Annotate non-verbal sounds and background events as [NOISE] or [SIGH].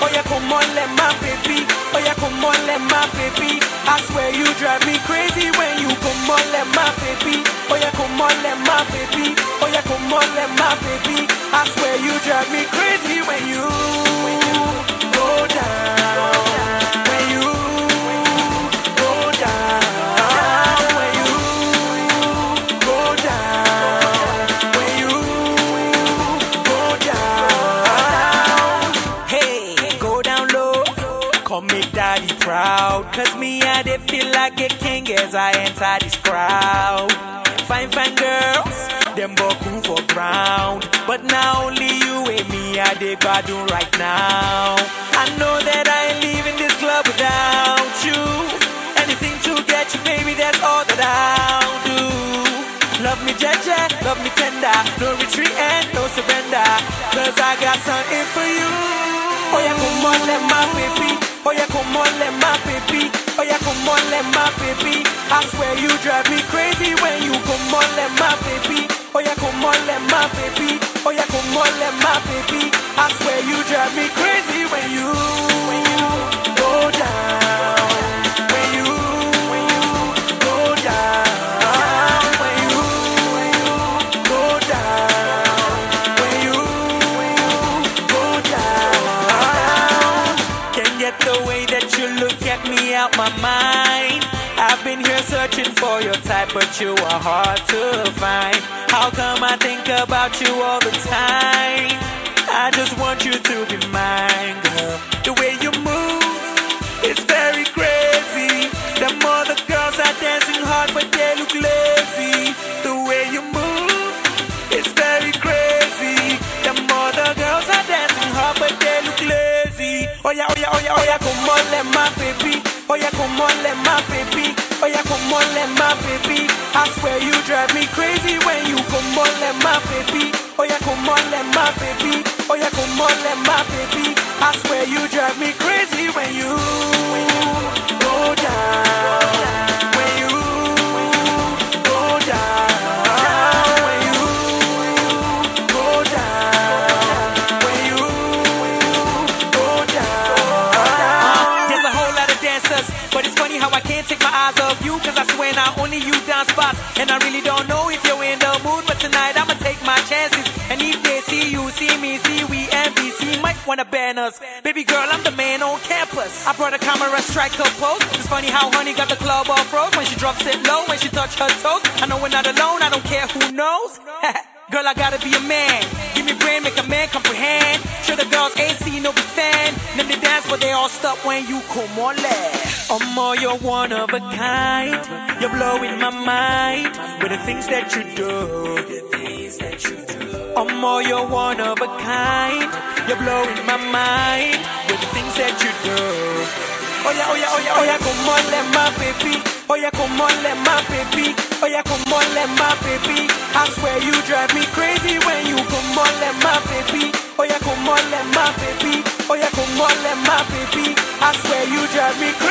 Oh yeah, come on, let my baby. Oh yeah, come on, let my baby. I swear you drive me crazy when you come on, let my baby. Oh yeah, come on, let my baby. Oh yeah, come on, let my baby. I swear you drive me crazy when you go Come make daddy proud. Cause me, I dey feel like a king as I enter this crowd. Fine, fine girls, them boku for ground. But now only you and me, I dey gbadun right now. I know that I ain't leaving this club without you. Anything to get you, baby, that's all that I'll do. Love me jeje, love me tender, no retreat and no surrender. Cause I got something for you. Oh yeah, come on, let my baby. Oh Oye come on let my baby. Oh Oye come on let my baby. I swear you drive me crazy When you come on let my baby. Oh Oye come on let my baby. Oye come on let my baby. I swear you drive me crazy When you Get the way that you look at me out my mind. I've been here searching for your type, but you are hard to find. How come I think about you all the time? I just want you to be Oh yeah, oh yeah, come on, let my baby. Yeah, come on, let my baby. Yeah, come on, let my baby. I swear you drive me crazy when you come on, let my baby. Yeah, come on, let my baby. Yeah, come on, let my baby. I swear you drive me crazy when you take my eyes off you. Cause I swear now only you dance spots. And I really don't know if you're in the mood, but tonight I'ma take my chances. And if they see you, see me, see we NBC might wanna ban us. Baby girl, I'm the man on campus. I brought a camera, strike her pose. It's funny how honey got the club all froze when she drops it low, when she touch her toes. I know we're not alone, I don't care who knows. [LAUGHS] Girl, I gotta be a man. Give me brain, make a man comprehend. Sure the girls ain't seen no be fan. Them they dance, but they all stop when you come on left. Oh, more, you're one of a kind. You're blowing my mind with the things that you do. Oh, more, you're one of a kind. You're blowing my mind with the things that you do. Oh yeah, oh yeah, oh yeah, oh yeah, come on, let my baby. Oh yeah, come on, let my baby. Oh yeah, come on, let my baby. I swear you drive me crazy when you come on, let my baby. Oh yeah, come on, let my baby. Oh yeah, come on, let my baby. I swear you drive me crazy